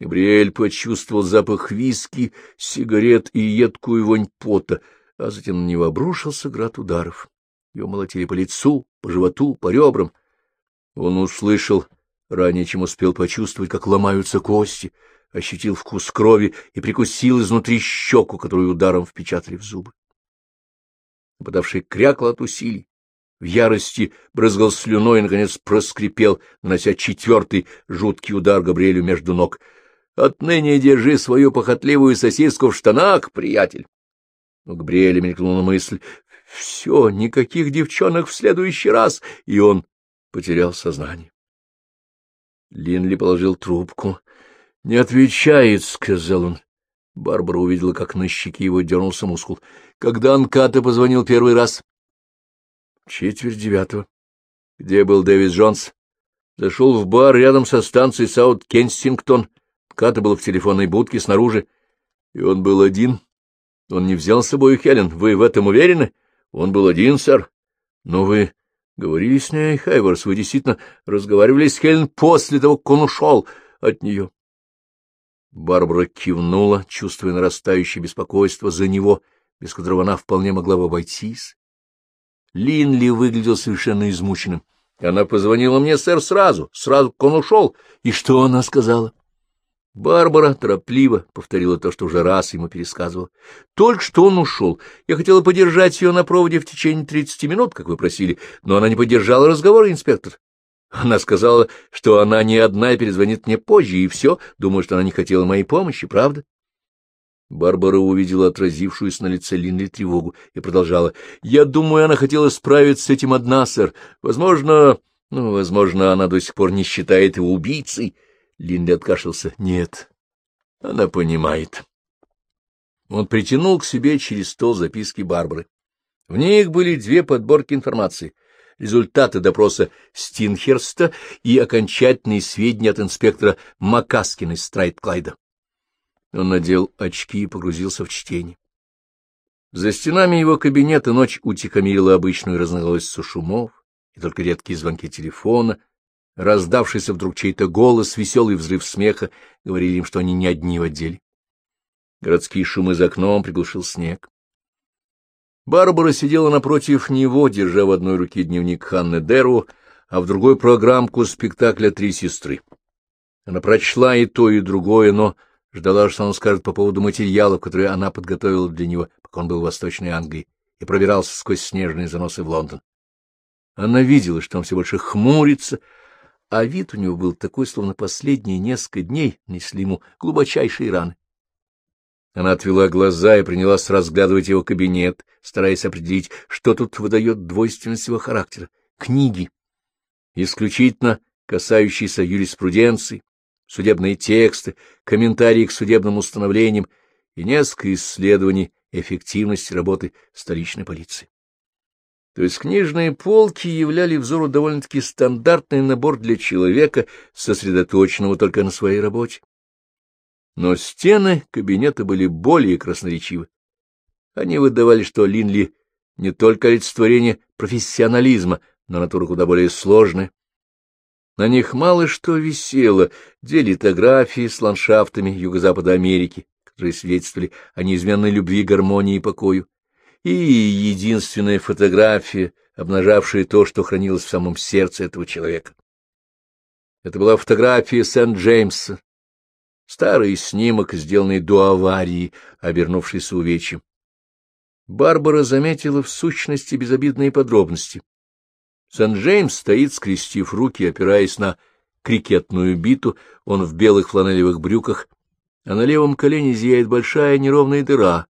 Габриэль почувствовал запах виски, сигарет и едкую вонь пота, а затем на него обрушился град ударов. Его молотили по лицу, по животу, по ребрам. Он услышал, ранее чем успел почувствовать, как ломаются кости, ощутил вкус крови и прикусил изнутри щеку, которую ударом впечатали в зубы. Нападавший крякал от усилий, в ярости брызгал слюной и, наконец, проскрипел, нанося четвертый жуткий удар Габриэлю между ног. — Отныне держи свою похотливую сосиску в штанах, приятель! У Габриэля мелькнула мысль. — Все, никаких девчонок в следующий раз! И он потерял сознание. Линли положил трубку. — Не отвечает, — сказал он. Барбара увидела, как на щеке его дернулся мускул. — Когда Анката позвонил первый раз? — Четверть девятого. — Где был Дэвид Джонс? — Зашел в бар рядом со станцией Саут-Кенсингтон. Ката был в телефонной будке снаружи. — И он был один? Он не взял с собой Хелен. Вы в этом уверены? — Он был один, сэр. — Но вы говорили с ней, Хайворс, вы действительно разговаривали с Хелен после того, как он ушел от нее. Барбара кивнула, чувствуя нарастающее беспокойство за него, без которого она вполне могла бы обойтись. Линли выглядел совершенно измученным. Она позвонила мне, сэр, сразу, сразу, как он ушел. И что она сказала? Барбара торопливо повторила то, что уже раз ему пересказывал. Только что он ушел. Я хотела подержать ее на проводе в течение тридцати минут, как вы просили, но она не поддержала разговора, инспектор. Она сказала, что она не одна и перезвонит мне позже, и все. Думаю, что она не хотела моей помощи, правда? Барбара увидела отразившуюся на лице Линли тревогу и продолжала. — Я думаю, она хотела справиться с этим одна, сэр. Возможно, ну, возможно, она до сих пор не считает его убийцей. Линли откашлялся. — Нет, она понимает. Он притянул к себе через стол записки Барбары. В них были две подборки информации — результаты допроса Стинхерста и окончательные сведения от инспектора Макаскина из Страйт-Клайда. Он надел очки и погрузился в чтение. За стенами его кабинета ночь утихомирила обычную разноголосицу шумов, и только редкие звонки телефона, раздавшийся вдруг чей-то голос, веселый взрыв смеха, говорили им, что они не одни в отделе. Городские шумы за окном приглушил снег. Барбара сидела напротив него, держа в одной руке дневник Ханны Деру, а в другой — программку спектакля «Три сестры». Она прочла и то, и другое, но ждала, что он скажет по поводу материалов, которые она подготовила для него, пока он был в Восточной Англии, и пробирался сквозь снежные заносы в Лондон. Она видела, что он все больше хмурится, а вид у него был такой, словно последние несколько дней несли ему глубочайшие раны. Она отвела глаза и принялась разглядывать его кабинет, стараясь определить, что тут выдает двойственность его характера. Книги, исключительно касающиеся юриспруденции, судебные тексты, комментарии к судебным установлениям и несколько исследований эффективности работы столичной полиции. То есть книжные полки являли взору довольно-таки стандартный набор для человека, сосредоточенного только на своей работе. Но стены кабинета были более красноречивы. Они выдавали, что Линли не только олицетворение профессионализма, но натура куда более сложная. На них мало что висело, две литографии с ландшафтами Юго-Запада Америки, которые свидетельствовали о неизменной любви, гармонии и покою, и единственная фотография, обнажавшая то, что хранилось в самом сердце этого человека. Это была фотография Сент-Джеймса, Старый снимок, сделанный до аварии, обернувшийся увечьем. Барбара заметила в сущности безобидные подробности. Сент-Джеймс стоит, скрестив руки, опираясь на крикетную биту, он в белых фланелевых брюках, а на левом колене зияет большая неровная дыра.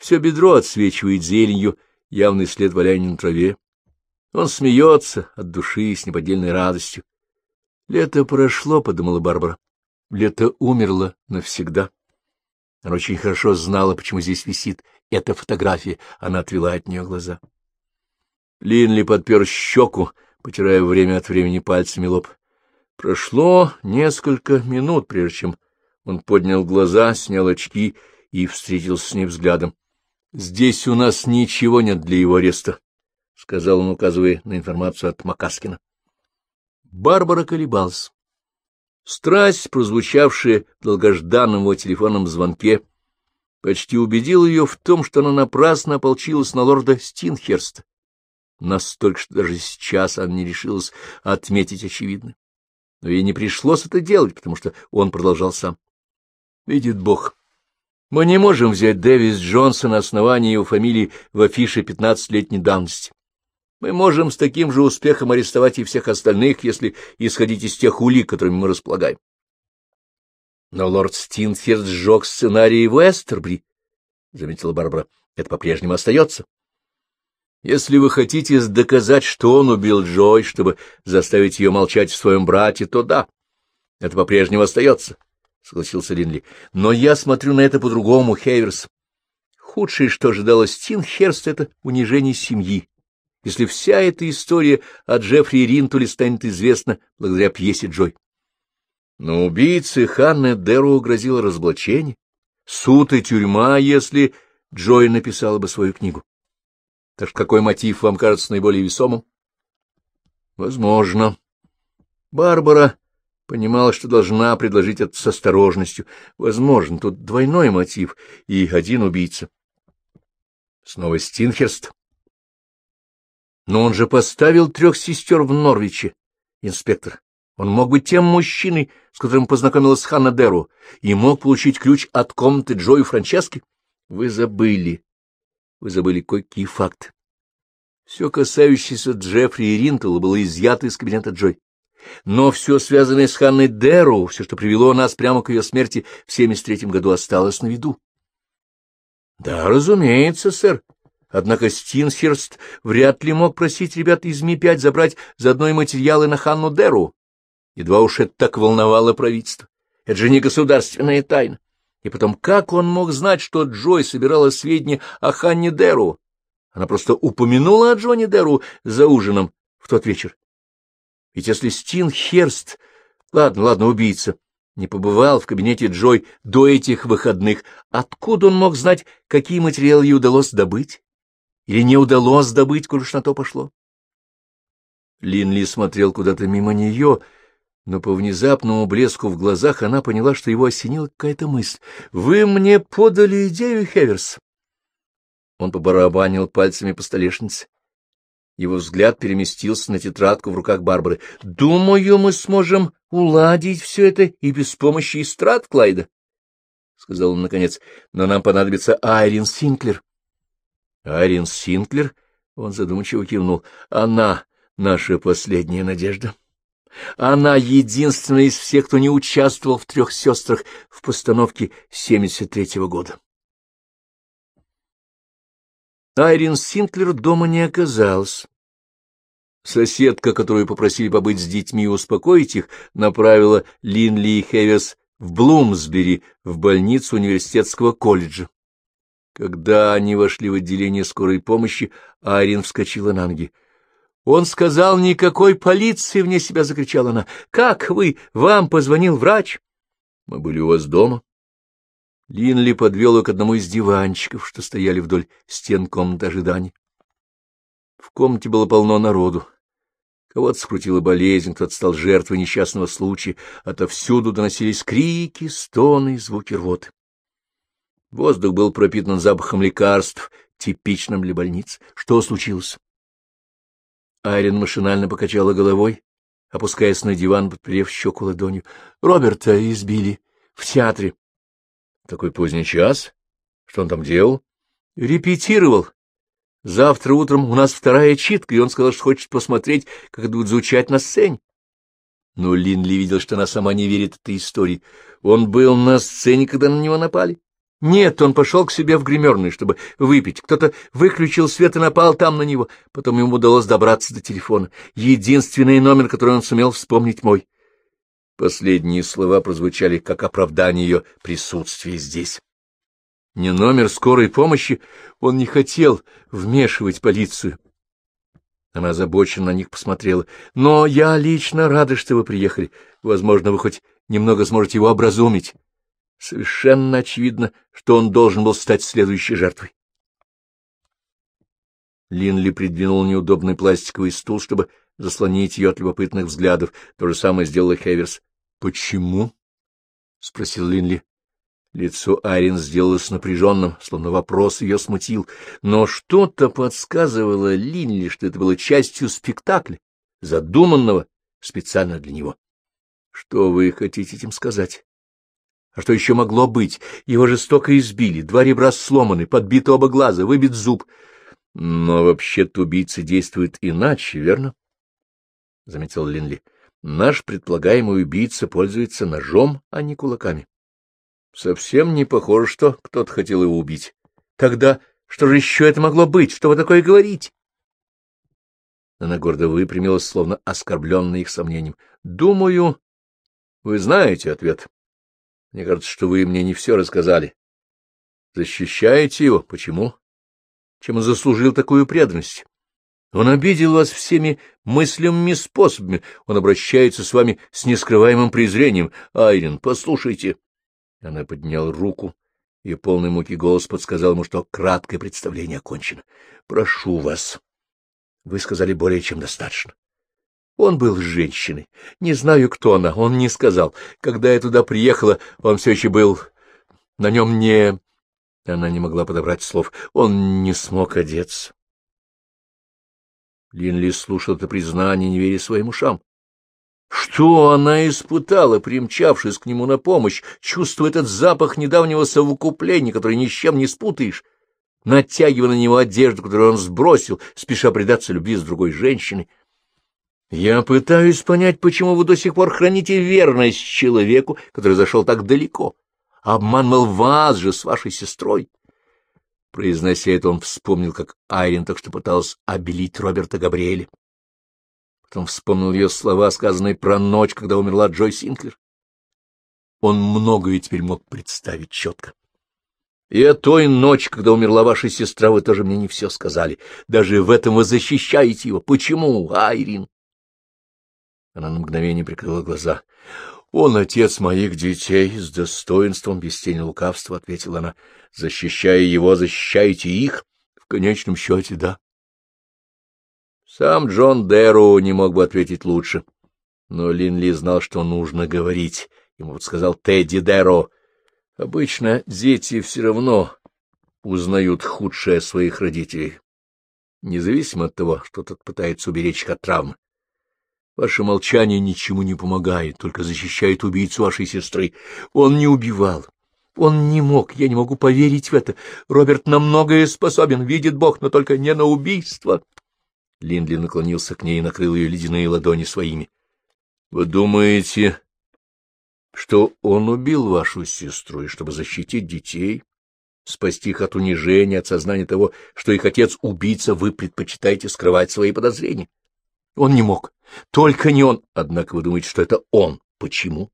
Все бедро отсвечивает зеленью, явный след валяния на траве. Он смеется от души с неподдельной радостью. Лето прошло, — подумала Барбара. Лето умерло навсегда. Она очень хорошо знала, почему здесь висит эта фотография. Она отвела от нее глаза. Линли подпер щеку, потирая время от времени пальцами лоб. Прошло несколько минут, прежде чем он поднял глаза, снял очки и встретился с ней взглядом. — Здесь у нас ничего нет для его ареста, — сказал он, указывая на информацию от Макаскина. Барбара колебалась. Страсть, прозвучавшая в долгожданном его телефонном звонке, почти убедила ее в том, что она напрасно ополчилась на лорда Стинхерста. Настолько, что даже сейчас она не решилась отметить очевидно. Но ей не пришлось это делать, потому что он продолжал сам. Видит Бог. Мы не можем взять Дэвис Джонса на основании его фамилии в афише пятнадцатилетней давности. Мы можем с таким же успехом арестовать и всех остальных, если исходить из тех улик, которыми мы располагаем. Но лорд Стинферд сжег сценарий Вестербри, — заметила Барбара. — Это по-прежнему остается. Если вы хотите доказать, что он убил Джой, чтобы заставить ее молчать в своем брате, то да, это по-прежнему остается, — согласился Линли. — Но я смотрю на это по-другому, Хейверс. Худшее, что ожидало Стинхерст, — это унижение семьи, если вся эта история о Джеффри Ринтуле станет известна благодаря пьесе Джой. Но убийце Ханны Дэру грозило разоблачение, суд и тюрьма, если Джой написала бы свою книгу. Так что какой мотив вам кажется наиболее весомым? Возможно. Барбара понимала, что должна предложить это с осторожностью. Возможно, тут двойной мотив и один убийца. Снова Стинхерст. Но он же поставил трех сестер в Норвиче, инспектор. Он мог быть тем мужчиной, с которым познакомилась Ханна Деру, и мог получить ключ от комнаты Джо Франчески. Вы забыли. Вы забыли кое-какие факты. Все касающееся Джеффри и Ринтела было изъято из кабинета Джой. Но все связанное с Ханной Деру, все, что привело нас прямо к ее смерти в 73-м году, осталось на виду. — Да, разумеется, сэр. Однако Стинхерст вряд ли мог просить ребят из Ми-5 забрать заодно и материалы на Ханну Деру. Едва уж это так волновало правительство. Это же не государственная тайна. И потом, как он мог знать, что Джой собирала сведения о Ханне Деру? Она просто упомянула о Джоне Деру за ужином в тот вечер. Ведь если Стин Херст, ладно, ладно, убийца, не побывал в кабинете Джой до этих выходных, откуда он мог знать, какие материалы ей удалось добыть? Или не удалось добыть, коль уж на то пошло? Линли смотрел куда-то мимо нее, — но по внезапному блеску в глазах она поняла, что его осенила какая-то мысль. — Вы мне подали идею, Хеверс. Он побарабанил пальцами по столешнице. Его взгляд переместился на тетрадку в руках Барбары. — Думаю, мы сможем уладить все это и без помощи эстрад Клайда, — сказал он наконец. — Но нам понадобится Айрин Синклер. — Айрин Синклер? — он задумчиво кивнул. — Она наша последняя надежда. — она единственная из всех, кто не участвовал в «Трех сестрах» в постановке 73-го года. Айрин Синклер дома не оказалась. Соседка, которую попросили побыть с детьми и успокоить их, направила Линли и Хеверс в Блумсбери, в больницу университетского колледжа. Когда они вошли в отделение скорой помощи, Айрин вскочила на ноги. Он сказал, никакой полиции вне себя, — закричала она. — Как вы? Вам позвонил врач? — Мы были у вас дома. Линли подвел ее к одному из диванчиков, что стояли вдоль стен комнаты ожидания. В комнате было полно народу. Кого-то скрутила болезнь, кто-то стал жертвой несчастного случая. Отовсюду доносились крики, стоны звуки рвоты. Воздух был пропитан запахом лекарств, типичным для больниц. Что случилось? Айрин машинально покачала головой, опускаясь на диван, подперев щеку ладонью. — Роберта избили. В театре. — Такой поздний час? Что он там делал? — Репетировал. Завтра утром у нас вторая читка, и он сказал, что хочет посмотреть, как это будет звучать на сцене. Но Линли видел, что она сама не верит этой истории. Он был на сцене, когда на него напали. Нет, он пошел к себе в гримерную, чтобы выпить. Кто-то выключил свет и напал там на него. Потом ему удалось добраться до телефона. Единственный номер, который он сумел вспомнить, мой. Последние слова прозвучали как оправдание ее присутствия здесь. Не номер скорой помощи, он не хотел вмешивать полицию. Она озабоченно на них посмотрела. Но я лично рада, что вы приехали. Возможно, вы хоть немного сможете его образумить. Совершенно очевидно, что он должен был стать следующей жертвой. Линли придвинул неудобный пластиковый стул, чтобы заслонить ее от любопытных взглядов. То же самое сделала Хеверс. Почему? — спросил Линли. Лицо Айрин сделалось напряженным, словно вопрос ее смутил, но что-то подсказывало Линли, что это было частью спектакля, задуманного специально для него. Что вы хотите этим сказать? А что еще могло быть? Его жестоко избили, два ребра сломаны, подбиты оба глаза, выбит зуб. Но вообще-то убийца действует иначе, верно? — заметил Линли. — Наш предполагаемый убийца пользуется ножом, а не кулаками. Совсем не похоже, что кто-то хотел его убить. Тогда что же еще это могло быть? Что вы такое говорите? Она гордо выпрямилась, словно оскорбленная их сомнением. — Думаю, вы знаете ответ. Мне кажется, что вы мне не все рассказали. Защищаете его? Почему? Чем он заслужил такую преданность? Он обидел вас всеми мыслимыми способами. Он обращается с вами с нескрываемым презрением. Айрин, послушайте. Она подняла руку, и полный муки голос подсказал ему, что краткое представление окончено. — Прошу вас. Вы сказали более чем достаточно. Он был с женщиной. Не знаю, кто она, он не сказал. Когда я туда приехала, он все еще был... На нем не... Она не могла подобрать слов. Он не смог одеться. Линли слушал это признание, не веря своим ушам. Что она испытала, примчавшись к нему на помощь, чувствуя этот запах недавнего совокупления, который ни с чем не спутаешь, натягивая на него одежду, которую он сбросил, спеша предаться любви с другой женщиной? Я пытаюсь понять, почему вы до сих пор храните верность человеку, который зашел так далеко. Обманывал вас же с вашей сестрой. Произнося это, он вспомнил, как Айрин так что пыталась обелить Роберта Габриэля. Потом вспомнил ее слова, сказанные про ночь, когда умерла Джой Синклер. Он многое теперь мог представить четко. И о той ночи, когда умерла ваша сестра, вы тоже мне не все сказали. Даже в этом вы защищаете его. Почему, Айрин? Она на мгновение прикрыла глаза. — Он отец моих детей, — с достоинством, без тени лукавства, — ответила она. — Защищая его, защищаете их? В конечном счете, да. Сам Джон Дэрроу не мог бы ответить лучше. Но Линли знал, что нужно говорить. Ему подсказал Тедди Дэрроу. Обычно дети все равно узнают худшее своих родителей, независимо от того, что тот пытается уберечь их от травмы. Ваше молчание ничему не помогает, только защищает убийцу вашей сестры. Он не убивал. Он не мог, я не могу поверить в это. Роберт на многое способен, видит Бог, но только не на убийство. Линдли наклонился к ней и накрыл ее ледяные ладони своими. — Вы думаете, что он убил вашу сестру, и чтобы защитить детей, спасти их от унижения, от сознания того, что их отец — убийца, вы предпочитаете скрывать свои подозрения? Он не мог. Только не он. Однако вы думаете, что это он. Почему?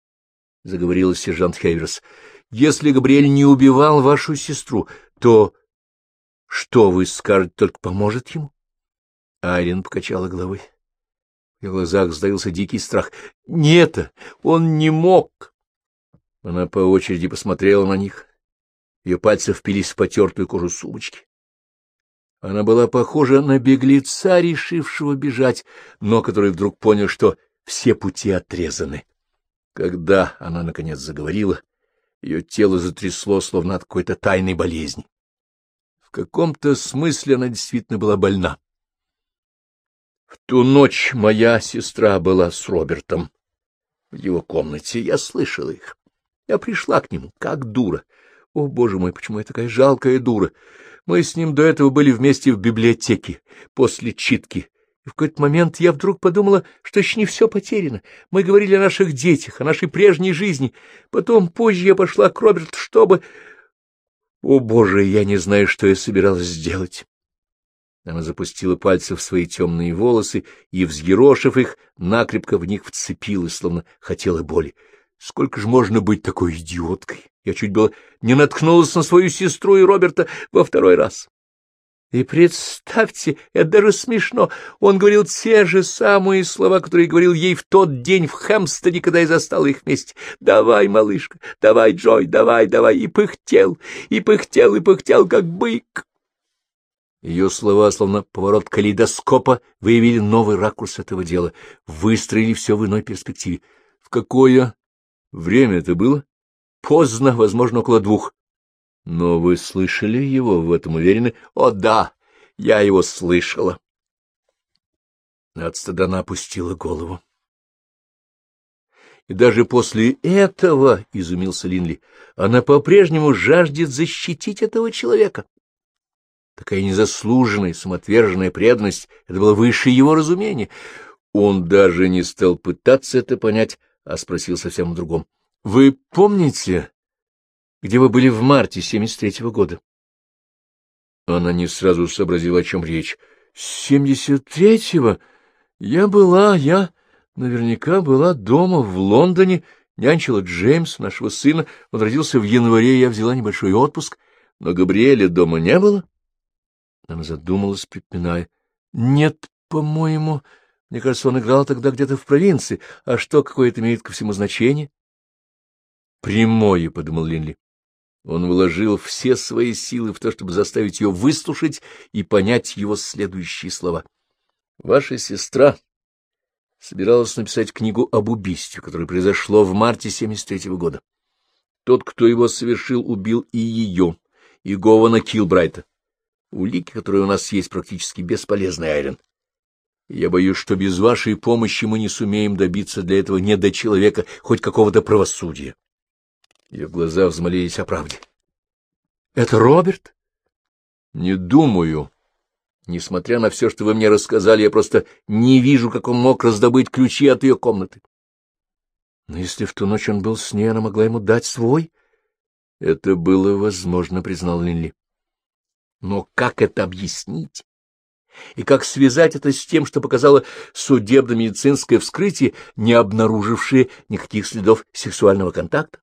— заговорила сержант Хейверс. — Если Габриэль не убивал вашу сестру, то что вы скажете, только поможет ему? Айрин покачала головой. В глазах сдавился дикий страх. — Нет, он не мог. Она по очереди посмотрела на них. Ее пальцы впились в потертую кожу сумочки. Она была похожа на беглеца, решившего бежать, но который вдруг понял, что все пути отрезаны. Когда она, наконец, заговорила, ее тело затрясло, словно от какой-то тайной болезни. В каком-то смысле она действительно была больна. В ту ночь моя сестра была с Робертом в его комнате. Я слышала их. Я пришла к нему, как дура. О, боже мой, почему я такая жалкая дура? Мы с ним до этого были вместе в библиотеке, после читки. И в какой-то момент я вдруг подумала, что еще не все потеряно. Мы говорили о наших детях, о нашей прежней жизни. Потом, позже я пошла к Роберту, чтобы... О, боже, я не знаю, что я собиралась сделать. Она запустила пальцы в свои темные волосы и, взъерошив их, накрепко в них вцепилась, словно хотела боли. Сколько же можно быть такой идиоткой? Я чуть было не наткнулась на свою сестру и Роберта во второй раз. И представьте, это даже смешно. Он говорил те же самые слова, которые говорил ей в тот день в Хэмстеде, когда я застала их вместе. «Давай, малышка, давай, Джой, давай, давай!» И пыхтел, и пыхтел, и пыхтел, как бык. Ее слова, словно поворот калейдоскопа, выявили новый ракурс этого дела, выстроили все в иной перспективе. В какое время это было? Поздно, возможно, около двух. Но вы слышали его, в этом уверены? О, да, я его слышала. От стыда она опустила голову. И даже после этого, — изумился Линли, — она по-прежнему жаждет защитить этого человека. Такая незаслуженная, самоотверженная преданность — это было выше его разумения. Он даже не стал пытаться это понять, а спросил совсем о другом. — Вы помните, где вы были в марте 73-го года? Она не сразу сообразила, о чем речь. — Семьдесят третьего? Я была, я наверняка была дома в Лондоне, нянчила Джеймс, нашего сына. Он родился в январе, я взяла небольшой отпуск, но Габриэля дома не было. Она задумалась, припиная. — Нет, по-моему, мне кажется, он играл тогда где-то в провинции. А что, какое это имеет ко всему значение? — Прямое, — подумал Линли. Он вложил все свои силы в то, чтобы заставить ее выслушать и понять его следующие слова. — Ваша сестра собиралась написать книгу об убийстве, которое произошло в марте 73-го года. Тот, кто его совершил, убил и ее, и Гована Килбрайта. Улики, которые у нас есть, практически бесполезны, Айрен. Я боюсь, что без вашей помощи мы не сумеем добиться для этого недочеловека хоть какого-то правосудия. Ее глаза взмолились о правде. — Это Роберт? — Не думаю. Несмотря на все, что вы мне рассказали, я просто не вижу, как он мог раздобыть ключи от ее комнаты. Но если в ту ночь он был с ней, она могла ему дать свой? — Это было возможно, — признал Линли. — Но как это объяснить? И как связать это с тем, что показало судебно-медицинское вскрытие, не обнаружившее никаких следов сексуального контакта?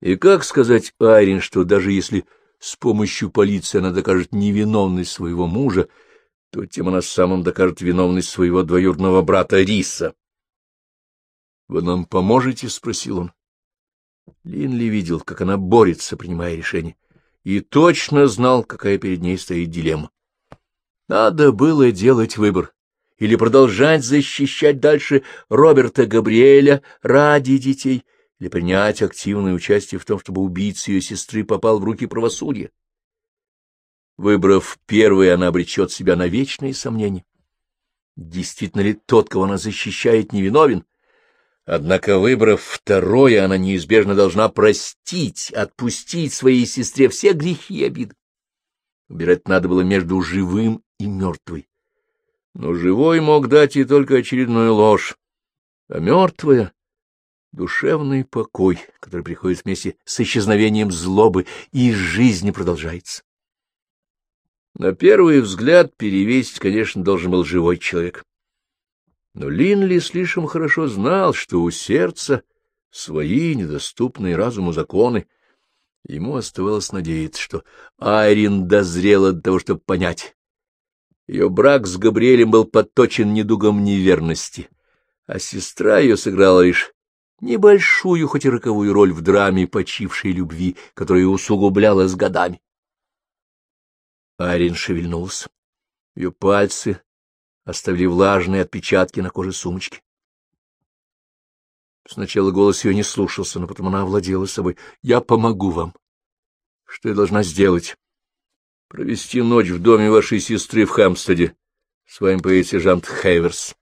И как сказать Айрин, что даже если с помощью полиции она докажет невиновность своего мужа, то тем она самым докажет виновность своего двоюродного брата Риса? — Вы нам поможете? — спросил он. Линли видел, как она борется, принимая решение, и точно знал, какая перед ней стоит дилемма. Надо было делать выбор или продолжать защищать дальше Роберта Габриэля ради детей, или принять активное участие в том, чтобы убийца ее сестры попал в руки правосудия. Выбрав первый, она обречет себя на вечные сомнения. Действительно ли тот, кого она защищает, невиновен? Однако, выбрав второе, она неизбежно должна простить, отпустить своей сестре все грехи и обиды. Убирать надо было между живым и мертвой. Но живой мог дать ей только очередную ложь, а мертвая — душевный покой, который приходит вместе с исчезновением злобы, и жизнь продолжается. На первый взгляд перевесить, конечно, должен был живой человек. Но Линли слишком хорошо знал, что у сердца свои недоступные разуму законы, Ему оставалось надеяться, что Айрин дозрела до того, чтобы понять. Ее брак с Габриэлем был подточен недугом неверности, а сестра ее сыграла лишь небольшую, хоть и роковую роль в драме почившей любви, которая усугублялась годами. Айрин шевельнулся. Ее пальцы оставили влажные отпечатки на коже сумочки. Сначала голос ее не слушался, но потом она овладела собой. — Я помогу вам. — Что я должна сделать? — Провести ночь в доме вашей сестры в Хэмстеде. С вами поедет сержант Хейверс.